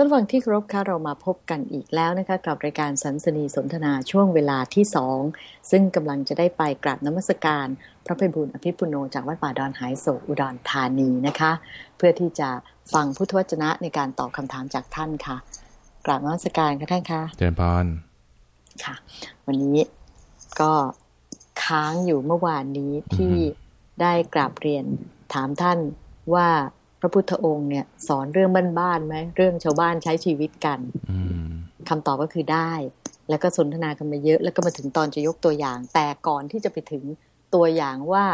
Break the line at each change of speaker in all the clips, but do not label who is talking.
ท่านฟังที่เคารพค่ะเรามาพบกันอีกแล้วนะคะกับรายการสันสนีสนทนาช่วงเวลาที่สองซึ่งกำลังจะได้ไปกราบนมัสการ พระภัยบุญอภิปุโนจากวัดป่าดอนหายโศกอุดรธานีนะคะ เพื่อที่จะฟังพุทธวจนะในการตอบคำถามจากท่านค่ะ กราบนมัสการค่ะท่านคะ
เจริญพร
ค่ะ วันนี้ก็ค้างอยู่เมื่อวานนี้ที่ได้กราบเรียนถามท่านว่า พระพุทธองค์เนี่ย สอนเรื่องบ้านๆไหมเรื่องชาวบ้านใช้ชีวิตกัน
อืม
คำตอบก็คือได้ แล้วก็สนทนากันมาเยอะ แล้วก็มาถึงตอนจะยกตัวอย่าง แต่ก่อนที่จะไปถึงตัวอย่างว่า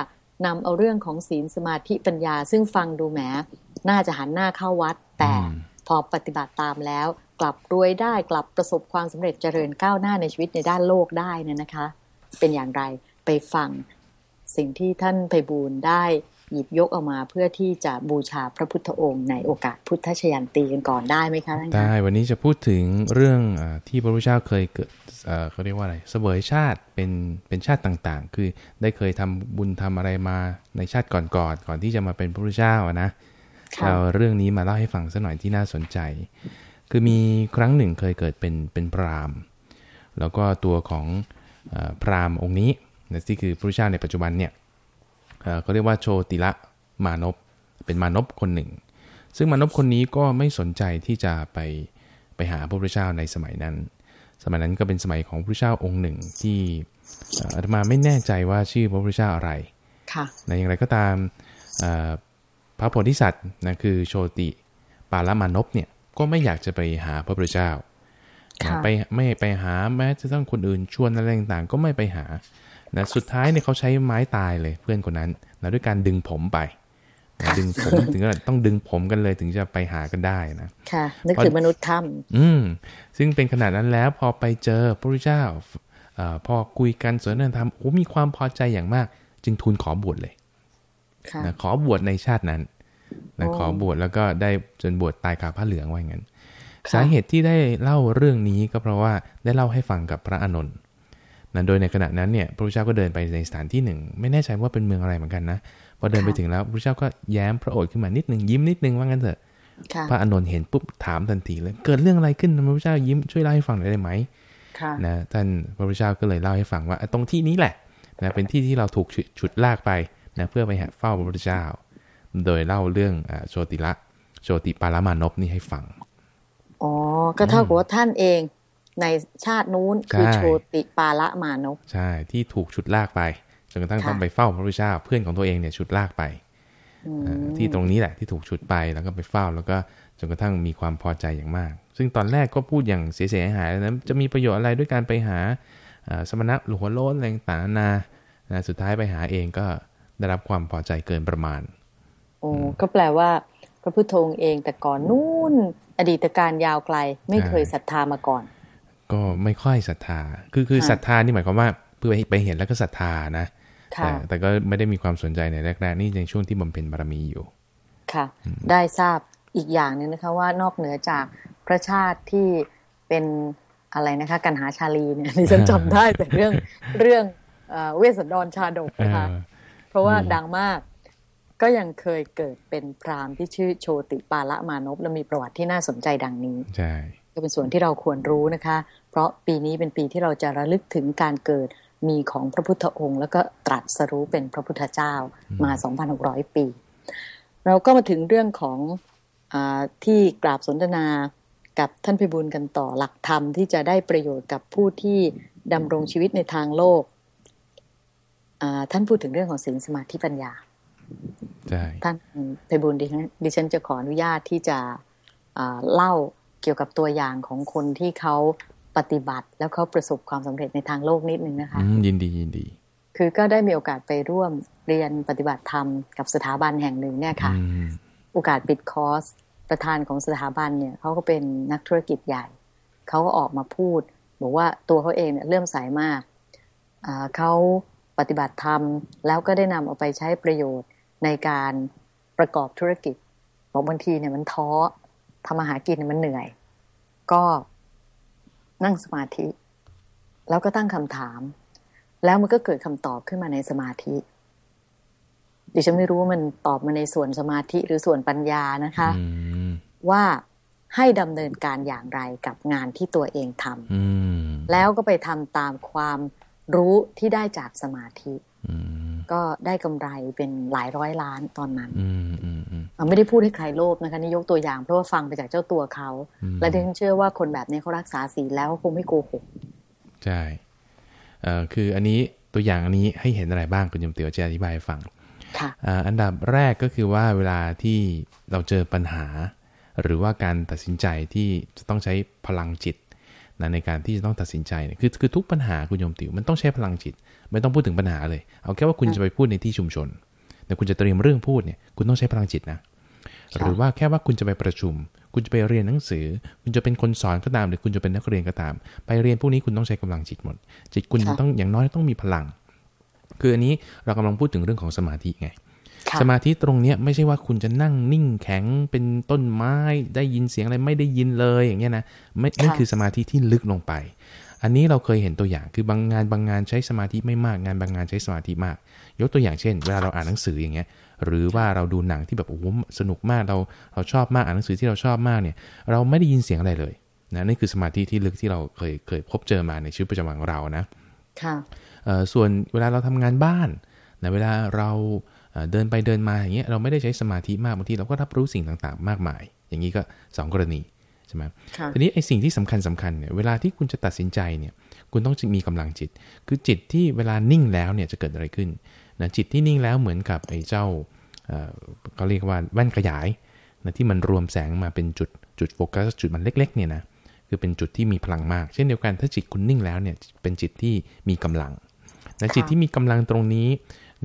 นำเอาเรื่องของศีลสมาธิปัญญา ซึ่งฟังดูแหมน่าจะหันหน้าเข้าวัด แต่
อืม
พอปฏิบัติตามแล้ว กลับรวยได้กลับประสบความสำเร็จเจริญก้าวหน้าในชีวิตในด้านโลกได้เนี่ยนะคะ เป็นอย่างไรไปฟังสิ่งที่ท่านไพบูลย์ได้ หยิบยกเออกมาเพื่อที่จะบูชาพระพุทธองค์ในโอกาสพุทธชยันตีกันก่อนได้ไหมคะท่านคะ
ได้วันนี้จะพูดถึงเรื่องอาที่พระพุทธเจ้าเคยเกิดเอ่อเขาเรียกว่าอะไรเสวยชาติเป็นเป็นชาติต่างๆ คือได้เคยทำบุญทำอะไรมาในชาติก่อนๆก่อนก่อนที่จะมาเป็นพระพุทธเจ้าอะนะ
ค่ะ
เอาเรื่องนี้มาเล่าให้ฟังสักหน่อยที่น่าสนใจ คือมีครั้งหนึ่งเคยเกิดเป็นเป็นพราหมณ์แล้วก็ตัวของเออพราหมณ์องค์นี้นะที่คือพระพุทธเจ้าในปัจจุบันเนี่ย เอ่อเขาเรียกว่าโชติละมานพเป็นมานพคนหนึ่ง ซึ่งมานพคนนี้ก็ไม่สนใจที่จะไปไปหาพระพุทธเจ้าในสมัยนั้น สมัยนั้นก็เป็นสมัยของพระพุทธเจ้าองค์หนึ่งที่เอ่ออาตมาไม่แน่ใจว่าชื่อพระพุทธเจ้าอะไร
ค่ะ
นะอย่างไรก็ตามเอ่อพระโพธิสัตว์นะคือโชติปาลมานพเนี่ยก็ไม่อยากจะไปหาพระพุทธเจ้า
ค่ะ
นะไปไม่ไปหาแม้จะต้องคนอื่นชวนอะไรต่างๆ ก็ไม่ไปหา นะสุดท้ายเนี่ยเขาใช้ไม้ตายเลยเพื่อนคนนั้นนะด้วยการดึงผมไปนะดึงผมถึงก็ต้องดึงผมกันเลยถึงจะไปหากันได้นะ
ค่ะนึกถึงมนุษย์ถ้
อืม ซึ่งเป็นขนาดนั้นแล้วพอไปเจอพระพุทธเจ้าเออพอคุยกันสนทนาธรรมโอ้มีความพอใจอย่างมาก จึงทูลขอบวชเลยำ
ค่ะ
นะขอบวชในชาตินั้นนะ
โอ้
ขอบวชแล้วก็ได้จนบวชตายคาผ้าเหลืองว่าอย่างนั้น
ค่ะ
สาเหตุที่ได้เล่าเรื่องนี้ก็เพราะว่าได้เล่าให้ฟังกับพระอานนท์ นะโดยในขณะนั้นเนี่ยพระพุทธเจ้าก็เดินไปในสถานที่หนึ่ง ไม่แน่ใจว่าเป็นเมืองอะไรเหมือนกันนะพอเดินไปถึงแล้วพระพุทธเจ้าก็แย้มพระโอษฐ์ขึ้นมานิดหนึ่งยิ้มนิดหนึ่งว่างั้นเถอะ
ค่ะ
พระอานนท์เห็นปุ๊บถามทันทีเลยเกิดเรื่องอะไรขึ้นพระพุทธเจ้ายิ้มช่วยเล่าให้ฟังหน่อยได้ไหม
ค่ะ
นะท่านพระพุทธเจ้าก็เลยเล่าให้ฟังว่าอะตรงที่นี้แหละนะเป็นที่ที่เราถูกฉุดฉุดลากไปนะเพื่อไปหาเฝ้าพระพุทธเจ้า โดยเล่าเรื่องอาโชติละโชติปารามานพนี่ให้ฟัง
อ๋อก็เท่ากับว่าท่านเอง ในชาตินู้นคือ
ใช่
โชติปาละมานพ
ใช่ที่ถูกฉุดลากไปจนกระทั่ง
ค่ะ
ต้องไปเฝ้าพระพุทธเจ้าเพื่อนของตัวเองเนี่ยฉุดลากไป
อืม
อ่าที่ตรงนี้แหละที่ถูกฉุดไปแล้วก็ไปเฝ้าแล้วก็จนกระทั่งมีความพอใจอย่างมาก ซึ่งตอนแรกก็พูดอย่างเสียหายๆนะจะมีประโยชน์อะไรด้วยการไปหาอ่าสมณะหรือหัวโล้นอะไรต่างๆนานานะสุดท้ายไปหาเองก็ได้รับความพอใจเกินประมาณ
โอ้ก็แปลว่า พระพุทธองค์เองแต่ก่อนนู่นอดีตการยาวไกลไม่เคย
ใช่
ศรัทธามาก่อน
ก็ไม่ค่อยศรัทธา คือคือ
ค่ะ
ศรัทธานี่หมายความว่าเพื่อไปเห็นแล้วก็ศรัทธานะ
ค่ะ
แต่แต่ก็ไม่ได้มีความสนใจในแรกๆนี่ในช่วงที่บำเพ็ญบารมีอยู่
ค่ะ ได้ทราบอีกอย่างหนึงนะคะว่านอกเหนือจากพระชาติที่เป็นอะไรนะคะกันหาชาลีเนี่ยดิฉันจำได้แต่เรื่องเรื่องเอ่อเวสสันดรชาดกนะคะ
เออ
เพราะว่า
อืม
ดังมากก็ยังเคยเกิดเป็นพราหมณ์ที่ชื่อโชติปาละมานพและมีประวัติที่น่าสนใจดังนี้
ใช่
ก็เป็นส่วนที่เราควรรู้นะคะ เพราะปีนี้เป็นปีที่เราจะระลึกถึงการเกิดมีของพระพุทธองค์ แล้วก็ตรัสรู้เป็นพระพุทธเจ้ามา 2,600 ปี เราก็มาถึงเรื่องของอาที่กราบสนทนากับท่านพิบูลกันต่อหลักธรรมที่จะได้ประโยชน์กับผู้ที่ดำรงชีวิตในทางโลกอ่าท่านพูดถึงเรื่องของศีลสมาธิปัญญา
ใช่
ท่านไพบุญดิฉันดิฉันจะขออนุญาตที่จะอ่าเล่า เกี่ยวกับตัวอย่างของคนที่เขาปฏิบัติ แล้วเขาประสบความสำเร็จในทางโลกนิดนึงนะคะ
อืมยินดียินดี
คือก็ได้มีโอกาสไปร่วมเรียนปฏิบัติธรรมกับสถาบันแห่งหนึ่งเนี่ยค่ะ
อืม
โอกาสปิดคอร์สประธานของสถาบันเนี่ยเขาก็เป็นนักธุรกิจใหญ่เขาก็ออกมาพูด บอกว่าตัวเขาเองเนี่ยเลื่อมใสามากอ่าเขาปฏิบัติธรรม แล้วก็ได้นำเอาไปใช้ประโยชน์ในการประกอบธุรกิจบอกบางทีเนี่ยมันท้อ ทำมาหากินเนี่ยมันเหนื่อย ก็นั่งสมาธิ แล้วก็ตั้งคำถาม แล้วมันก็เกิดคำตอบขึ้นมาในสมาธิดิฉันไม่รู้ว่ามันตอบมาในส่วนสมาธิหรือส่วนปัญญานะคะ
อืม
ว่าให้ดำเนินการอย่างไรกับงานที่ตัวเองท
อืมำ
แล้วก็ไปทำตามความรู้ที่ได้จากสมาธิ
อืม
ก็ได้กำไรเป็นหลายร้อยล้านตอนนั้น
อืมอืมอืม
อะ ไม่ได้พูดให้ใครโลภนะคะนี่ยกตัวอย่างเพราะว่าฟังไปจากเจ้าตัวเขา
อืม
และดิฉันเชื่อว่าคนแบบนี้เขารักษาศีลแล้วเขาคงไม่โกหก
ใช่เอ่อคืออันนี้ตัวอย่างอันนี้ให้เห็นอะไรบ้างคุณยมเตียวจะอธิบายให้ฟัง
ค่ะ
อ่าอันดับแรกก็คือว่าเวลาที่เราเจอปัญหา หรือว่าการตัดสินใจที่จะต้องใช้พลังจิตนะในการที่จะต้องตัดสินใจเนี่ยคือคือทุกปัญหาคุณโยมติ๋วมันต้องใช้พลังจิต ไม่ต้องพูดถึงปัญหาเลย เอาแค่ว่าคุณจะไปพูดในที่ชุมชน แต่คุณจะเตรียมเรื่องพูดเนี่ยคุณต้องใช้พลังจิตนะ
ค่ะ
หรือว่าแค่ว่าคุณจะไปประชุม คุณจะไปเรียนหนังสือ คุณจะเป็นคนสอนก็ตาม หรือคุณจะเป็นนักเรียนก็ตาม ไปเรียนพวกนี้คุณต้องใช้กำลังจิตหมด จิตคุณต้องอย่างน้อยต้องมีพลัง คืออันนี้เรากำลังพูดถึงเรื่องของสมาธิไง
ค่ะ
สมาธิตรงเนี้ยไม่ใช่ว่าคุณจะนั่งนิ่งแข็งเป็นต้นไม้ได้ยินเสียงอะไรไม่ได้ยินเลยอย่างเงี้ยนะไม่นั่นคือสมาธิที่ลึกลงไป อันนี้เราเคยเห็นตัวอย่างคือบางงานบางงานใช้สมาธิไม่มากงานบางงานใช้สมาธิมาก ยกตัวอย่างเช่น เวลาเราอ่านหนังสืออย่างเงี้ยหรือว่าเราดูหนังที่แบบโอ้โหสนุกมากเราเราชอบมากอ่านหนังสือที่เราชอบมากเนี่ยเราไม่ได้ยินเสียงอะไรเลยนะนี่คือสมาธิที่ลึกที่เราเคยเคยพบเจอมาในชีวิตประจำวันของเรานะ
ค่ะ
เอ่อส่วนเวลาเราทำงานบ้านนะเวลาเราเอ่อเดินไปเดินมาอย่างเงี้ยเราไม่ได้ใช้สมาธิมากบางทีเราก็รับรู้สิ่งต่างๆ มากมาย อย่างนี้ก็สองกรณีใช่ไหม
ค่ะ
ทีนี้ไอ้สิ่งที่สำคัญสำคัญเนี่ย เวลาที่คุณจะตัดสินใจเนี่ย คุณต้องมีกำลังจิต คือจิตที่เวลานิ่งแล้วเนี่ยจะเกิดอะไรขึ้นนะจิตที่นิ่งแล้วเหมือนกับไอ้เจ้าเอ่อเขาเรียกว่าแว่นขยายนะที่มันรวมแสงมาเป็นจุดจุดโฟกัสจุดมันเล็กๆเนี่ยนะคือเป็นจุดที่มีพลังมาก เช่นเดียวกันถ้าจิตคุณนิ่งแล้วเนี่ยเป็นจิตที่มีกำลังนะจิตที่มีกำลังตรงนี้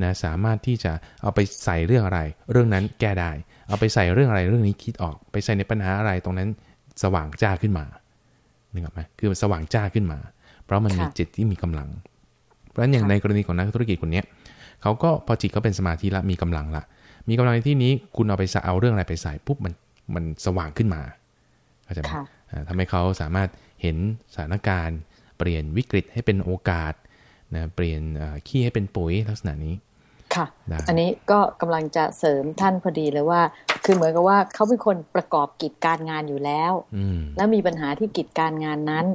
นะสามารถที่จะเอาไปใส่เรื่องอะไร เรื่องนั้นแก้ได้ เอาไปใส่เรื่องอะไรเรื่องนี้คิดออก ไปใส่ในปัญหาอะไรตรงนั้น สว่างจ้าขึ้นมานึกออกไหมคือสว่างจ้าขึ้นมา เพราะมันมี
ค่ะ
จิตที่มีกำลัง เพราะฉะนั้นอย่าง
ค่ะ
ในกรณีของนักธุรกิจคนเนี้ยเขาก็พอจิตเขาเป็นสมาธิละมีกำลังละมีกำลังในที่นี้คุณเอาไปใส่เอาเรื่องอะไรไปใส่ปุ๊บมันมันสว่างขึ้นมาเข้าใจไหม
ค่ะ
อ่าทำให้เขาสามารถเห็นสถานการณ์ เปลี่ยนวิกฤตให้เป็นโอกาสนะเปลี่ยนเอ่อขี้ให้เป็นปุ๋ยลักษณะนี้
ค่ะ
ได้
อันนี้ก็กำลังจะเสริมท่านพอดีเลยว่า คือเหมือนกับว่าเขาเป็นคนประกอบกิจการงานอยู่แล้ว
อืม
แล้วมีปัญหาที่กิจการงานนั้น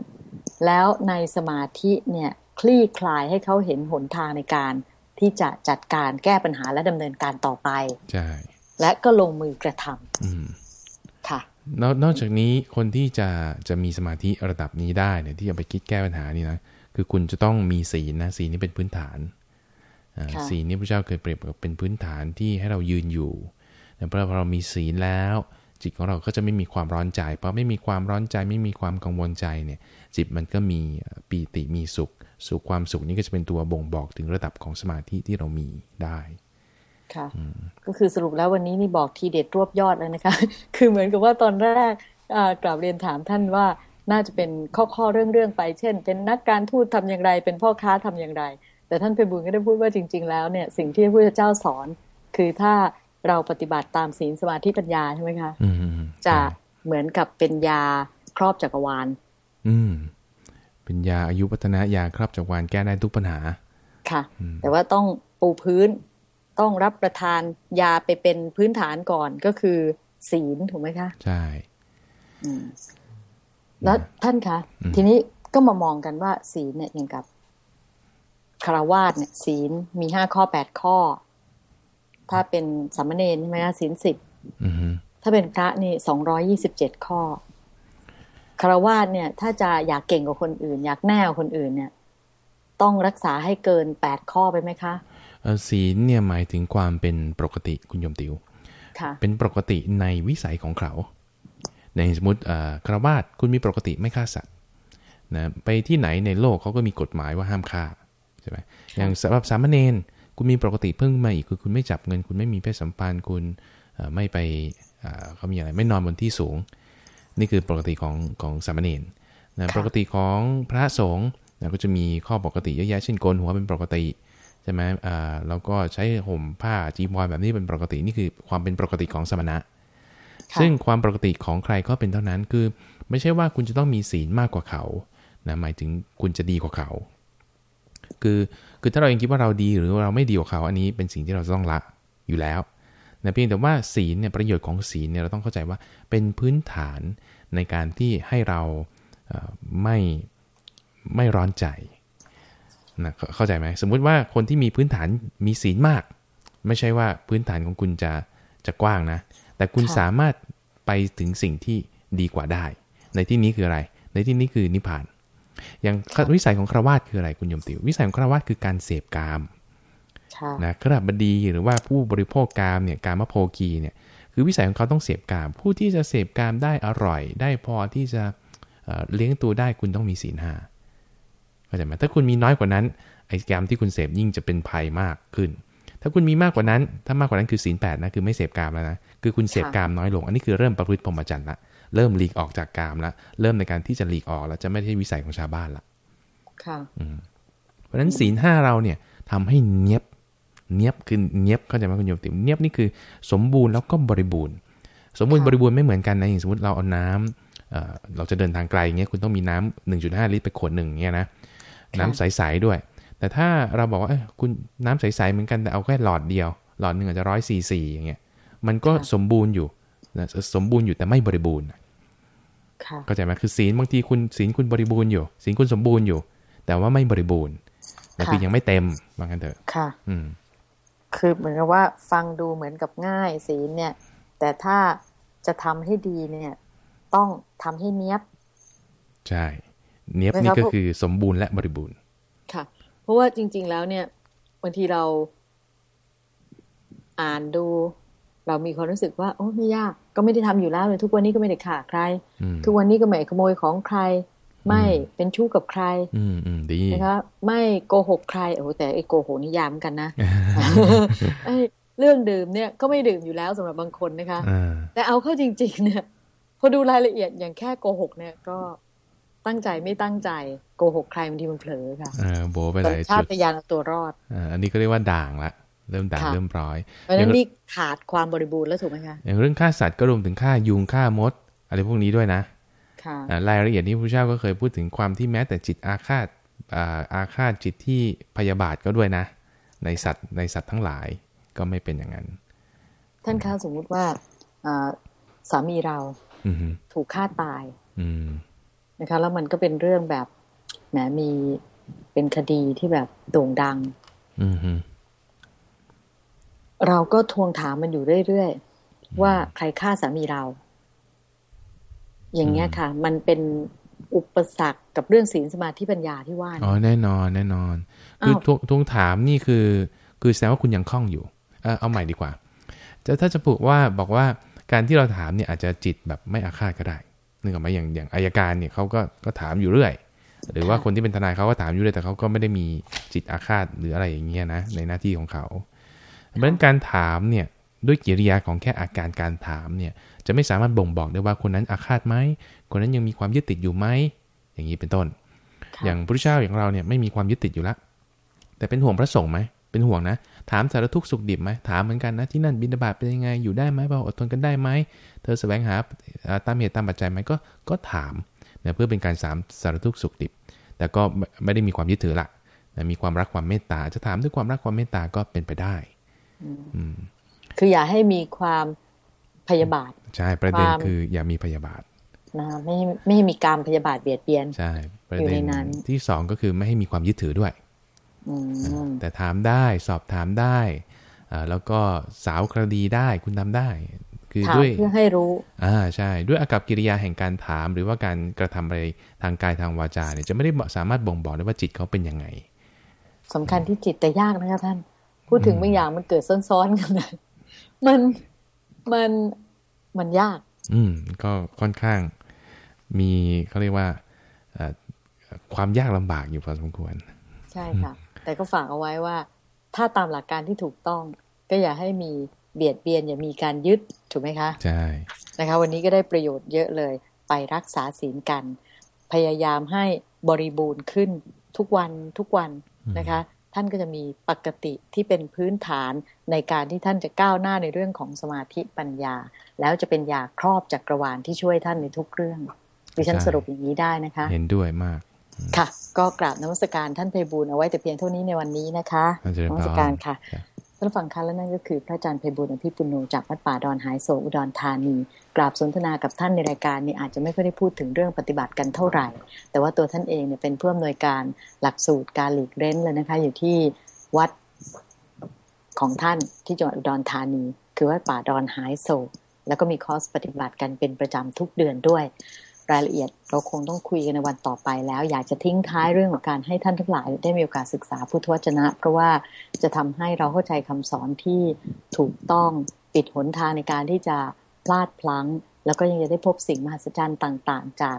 แล้วในสมาธิเนี่ยคลี่คลายให้เขาเห็นหนทางในการที่จะจัดการแก้ปัญหาและดำเนินการต่อไป
ใช่
และก็ลงมือกระทำ
อืม
ค่ะ
นอกนอกจากนี้คนที่จะจะมีสมาธิระดับนี้ได้เนี่ยที่จะไปคิดแก้ปัญหานี่นะคือคุณจะต้องมีศีลนะศีลนี่เป็นพื้นฐานอ่า
ค่ะ
ศีลนี่พระเจ้าเคยเปรียบกับเป็นพื้นฐานที่ให้เรายืนอยู่แต่เพราะพอเรามีศีลแล้ว จิตของเราก็จะไม่มีความร้อนใจ เพราะไม่มีความร้อนใจไม่มีความกังวลใจเนี่ย จิตมันก็มีปีติมีสุข สุขความสุขนี่ก็จะเป็นตัวบ่งบอกถึงระดับของสมาธิที่เรามีได้
ค่ะก็คือสรุปแล้ววันนี้นี่บอกทีเด็ดรวบยอดแล้วนะคะ คือเหมือนกับว่าตอนแรกอ่ากราบเรียนถามท่านว่าน่าจะเป็นข้อข้อๆเรื่องเรื่องๆไป เช่น เป็นนักการทูตทำอย่างไร เป็นพ่อค้าทำอย่างไร แต่ท่านเพบุญก็ได้พูดว่าจริง ๆ แล้วเนี่ยสิ่งที่พระพุทธเจ้าสอน คือถ้าเราปฏิบัติตามศีลสมาธิปัญญาใช่ไหมคะ
อืม
จะเหมือนกับเป็นยาครอบจักรวาล
อืม เป็นยาอายุวัฒนะยาครอบจักรวาลแก้ได้ทุกปัญหา
ค่ะ แต่ว่าต้องปูพื้น ต้องรับประทานยาไปเป็นพื้นฐานก่อนก็คือศีลถูกไหมคะ
ใช่
แล้วท่านคะ
อืม
ทีนี้ก็มามองกันว่าศีลเนี่ยอย่างกับ คารวาสเนี่ยศีลมีห้าข้อแปดข้อ ถ้าเป็นสามเณรใช่ไหมคะศีลสิบ
อืม
ถ้าเป็นพระนี่สองร้อยี่สิบเจ็ดข้อคารวาสเนี่ย ถ้าจะอยากเก่งกว่าคนอื่น อยากแน่กว่าคนอื่นเนี่ย ต้องรักษาให้เกินแปดข้อไปไหมคะ
เอ่อศีลเนี่ยหมายถึงความเป็นปกติคุณโยมติว
ค่ะ
เป็นปกติในวิสัยของเขาในสมมติเอ่อคารวาสคุณมีปกติไม่ฆ่าสัตว์นะไปที่ไหนในโลกเขาก็มีกฎหมายว่าห้ามฆ่า ใช่ไหมอย่างสำหรับสามเณรคุณมีปกติเพิ่มมาอีกคือคุณไม่จับเงิน คุณไม่มีเพศสัมพันธ์คุณเอ่อไม่ไปเอ่อเขามีอะไรไม่นอนบนที่สูง นี่คือปกติของของสามเณรนะ
ค่ะ
ปกติของพระสงฆ์นะก็จะมีข้อปกติเยอะแยะเช่นโกนหัวเป็นปกติใช่ไหมอ่าแล้วก็ใช้ห่มผ้าจีวรแบบนี้เป็นปกตินี่คือความเป็นปกติของสมณะ
ค่ะ
ซึ่งความปกติของใครก็เป็นเท่านั้นคือ ไม่ใช่ว่าคุณจะต้องมีศีลมากกว่าเขานะหมายถึงคุณจะดีกว่าเขา คือคือถ้าเราเองคิดว่าเราดีหรือว่าเราไม่ดีกว่าเขาอันนี้เป็นสิ่งที่เราจะต้องละอยู่แล้วนะเพียงแต่ว่าศีลเนี่ยประโยชน์ของศีลเนี่ยเราต้องเข้าใจว่าเป็นพื้นฐานในการที่ให้เราไม่ไม่ร้อนใจนะเข้าใจไหมสมมุติว่าคนที่มีพื้นฐานมีศีลมาก ไม่ใช่ว่าพื้นฐานของคุณจะจะกว้างนะ แต่คุณสามารถไปถึงสิ่งที่ดีกว่าได้ ในที่นี้คืออะไร ในที่นี้คือนิพพาน อย่างวิสัยของครวาสคืออะไรคุณยมติววิสัยของครวาสคือการเสพกามนะครบดีหรือว่าผู้บริโภคกามเนี่ยกามโภกีเนี่ยคือวิสัยของเขาต้องเสพกาม ผู้ที่จะเสพกามได้อร่อย ได้พอที่จะเลี้ยงตัวได้คุณต้องมีศีลห้าเข้าใจไหมถ้าคุณมีน้อยกว่านั้นไอ้กามที่คุณเสพยิ่งจะเป็นภัยมากขึ้น ถ้าคุณมีมากกว่านั้น ถ้ามากกว่านั้นคือศีลแปดนะคือไม่เสพกามแล้วนะคือคุณเสพกามน้อยลง อันนี้คือเริ่มประพฤติพรหมจรรย์ละ เริ่มหลีกออกจากกามละเริ่มในการที่จะหลีกออกแล้วจะไม่ใช่วิสัยของชาวบ้านละ
ค่ะ
เพราะฉะนั้นศีลห้าเราเนี่ยทำให้เนียบเนียบคือเนียบเข้าใจไหมคุณโยมติ๋มเนียบนี่คือสมบูรณ์แล้วก็บริบูรณ์ สมบูรณ์บริบูรณ์ไม่เหมือนกันนะอย่างสมมติเราเอาน้ำเราจะเดินทางไกลอย่างเงี้ยคุณต้องมีน้ำ1.5 ลิตรไปขวดหนึ่งเงี้ยนะน้ำใสๆด้วย แต่ถ้าเราบอกว่าคุณน้ำใสๆเหมือนกันแต่เอาแค่หลอดเดียว หลอดหนึ่งอาจจะร้อยซีซีอย่างเงี้ยมันก็สมบูรณ์อยู่นะสมบูรณ์อยู่แต่ไม่บริบูรณ์ เข้าใจไหมคือศีลบางทีคุณศีลคุณบริบูรณ์อยู่ศีลคุณสมบูรณ์อยู่ แต่ว่าไม่บริบูรณ์แต่คือยังไม่เต็มบางกันเถอะ
ค่ะ
อืม
คือเหมือนกับว่าฟังดูเหมือนกับง่ายศีลเนี่ย แต่ถ้าจะทำให้ดีเนี่ย ต้องทำให้เนี้ยบ
ใช่ เนี้ยบนี่ก็คือสมบูรณ์และบริบูรณ์
ค่ะ เพราะว่าจริง ๆ แล้วเนี่ยบางทีเราอ่านดู เรามีความรู้สึกว่า โอ้ไม่ยาก ก็ไม่ได้ทำอยู่แล้วเลยทุกวันนี้ก็ไม่ได้ขาใคร ทุกวันนี้ก็ไม่ขโมยของใคร ไม่เป็นชู้กับใคร
อืมอืมดี
นะคะไม่โกหกใครโอ้แต่ไอ้โกหกนี่ยามกันนะไอ้เรื่องดื่มเนี่ยก็ไม่ดื่มอยู่แล้วสำหรับบางคนนะคะ แต่เอาเข้าจริง ๆ เนี่ยพอดูรายละเอียดอย่างแค่โกหกเนี่ยก็ตั้งใจไม่ตั้งใจโกหกใครบางทีมันเผลอค่ะ
โบไปหลาย
ชาติยานตัวรอด
อันนี้ก็เรียกว่าด่างละ เริ่มด่างเริ่มร้อย
เพราะนั้นนี่ขาดความบริบูรณ์แล้วถูกไหมคะ
อย่างเรื่องฆ่าสัตว์ก็รวมถึงฆ่ายุงฆ่ามด อะไรพวกนี้ด้วยนะรายละเอียดนี้พระเจ้าก็เคยพูดถึงความที่แม้แต่จิตอาฆาตอาฆาตจิตที่พยาบาทก็ด้วยนะ ในสัตว์ในสัตว์ทั้งหลายก็ไม่เป็นอย่างนั้น
ท่านคะสมมุติว่าสามีเราถูกฆ่าตายนะคะแล้วมันก็เป็นเรื่องแบบแหมมีเป็นคดีที่แบบโด่งดัง เราก็ทวงถามมันอยู่เรื่อยๆ ว่าใครฆ่าสามีเรา อย่างเงี้ยค่ะ มันเป็นอุปสรรคกับเรื่องศีลสมาธิปัญญาที่ว่า
อ๋อแน่นอน แน่นอนคือทวงถามนี่คือ คือแสดงว่าคุณยังคล่องอยู่เออเอาใหม่ดีกว่า จะถ้าจะพูดว่าบอกว่าการที่เราถามเนี่ยอาจจะจิตแบบไม่อาฆาตก็ได้นึกออกไหมอย่างอย่างอายการเนี่ยเขาก็ก็ถามอยู่เรื่อยหรือว่าคนที่เป็นทนายเขาก็ถามอยู่เรื่อยแต่เขาก็ไม่ได้มีจิตอาฆาตหรืออะไรอย่างเงี้ยนะในหน้าที่ของเขา เพราะฉะนั้นการถามเนี่ยด้วยกิริยาของแค่อาการการถามเนี่ยจะไม่สามารถบ่งบอกได้ว่าคนนั้นอาฆาตไหมคนนั้นยังมีความยึดติดอยู่ไหมอย่างนี้เป็นต้น อย่างพระเจ้าอย่างเราเนี่ยไม่มีความยึดติดอยู่แล้วแต่เป็นห่วงพระสงฆ์ไหมเป็นห่วงนะ ถามสารทุกข์สุขดิบไหมถามเหมือนกันนะที่นั่นบินบาตเป็นยังไงอยู่ได้ไหมเปล่าอดทนกันได้ไหมเธอแสวงหาตามเหตุตามปัจจัยไหมก็ก็ถามนะเพื่อเป็นการสามสารทุกข์สุขดิบ แต่ก็ไม่ได้มีความยึดถือละนะมีความรักความเมตตาจะถามด้วยความรักความเมตตาก็เป็นไปได้
อืม คืออย่าให้มีความพยาบาท
ใช่ประเด็นคืออย่ามีพยาบาท
นะไม่ไม่ให้มีการพยาบาทเบียดเบียน
ใช่ ประเด็นที่สองก็คือไม่ให้มีความยึดถือด้วยแต่ถามได้สอบถามได้แล้วก็สาวคดีได้คุณทำได้
คือด้วยเพื่อให้รู้
อ่าใช่ ด้วยอากับกิริยาแห่งการถาม หรือว่าการกระทำอะไรทางกายทางวาจาเนี่ยจะไม่ได้สามารถบ่งบอกได้ว่าจิตเขาเป็นยังไง
สำคัญที่จิตแต่ยากนะครับท่าน พูดถึงบางอย่างมันเกิดซ้อนๆกันนะมันมันมันยาก
อืม ก็ค่อนข้าง มีเขาเรียกว่าความยากลำบากอยู่พอสมควร
ใช่ค่ะ แต่ก็ฝากเอาไว้ว่า ถ้าตามหลักการที่ถูกต้อง ก็อย่าให้มีเบียดเบียน อย่ามีการยึดถูกไหมคะ
ใช่
นะคะ วันนี้ก็ได้ประโยชน์เยอะเลย ไปรักษาศีลกัน พยายามให้บริบูรณ์ขึ้นทุกวันทุกวันนะคะ ท่านก็จะมีปกติที่เป็นพื้นฐานในการที่ท่านจะก้าวหน้าในเรื่องของสมาธิปัญญา แล้วจะเป็นยาครอบจักรวาลที่ช่วยท่านในทุกเรื่องดิฉันสรุปอย่างนี้ได้นะคะ
เห็นด้วยมาก
ค่ะ ก็กราบนมัสการท่านเพบูลเอาไว้แต่เพียงเท่านี้ในวันนี้นะคะนมัสการค่ะ ท่านฟังคันและนั่นก็คือพระอาจารย์ไพบุญอภิปุโนจากวัดป่าดอนหายโศอุดรธานีกราบสนทนากับท่านในรายการนี้อาจจะไม่ค่อยได้พูดถึงเรื่องปฏิบัติกันเท่าไหร่ แต่ว่าตัวท่านเองเนี่ยเป็นผู้อำนวยการหลักสูตรการหลีกเล่นเลยนะคะ อยู่ที่วัดของท่านที่จังหวัดอุดรธานี คือวัดป่าดอนหายโศกแล้วก็มีคอร์สปฏิบัติกันเป็นประจำทุกเดือนด้วย รายละเอียด เราคงต้องคุยกันในวันต่อไปแล้ว อยากจะทิ้งท้ายเรื่องของการให้ท่านทั้งหลายได้มีโอกาสศึกษาพุทธวจนะ เพราะว่าจะทำให้เราเข้าใจคำสอนที่ถูกต้องปิดหนทางในการที่จะพลาดพลั้ง แล้วก็ยังจะได้พบสิ่งมหัศจรรย์ต่าง ๆ จาก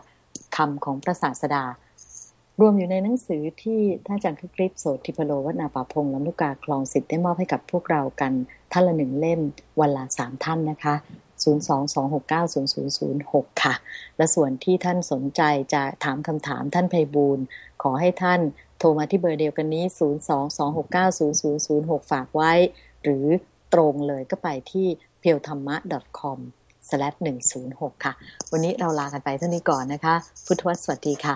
คำของพระศาสดารวมอยู่ในหนังสือที่ท่านอาจารย์คริสโสติพโลวัฒนาป่าพงลำลูกกาคลองสิทธิ์ได้มอบให้กับพวกเรากันท่านละหนึ่งเล่มวันละสามท่านนะคะ 022690006 ค่ะ และส่วนที่ท่านสนใจจะถามคำถามท่านไพบูลขอให้ท่านโทรมาที่เบอร์เดียวกันนี้ 022690006 ฝากไว้ หรือตรงเลยก็ไปที่ p e e l t h a m m a com 106ค่ะ วันนี้เราลากันไปเท่านี้ก่อนนะคะ พุทธวสวัสดีค่ะ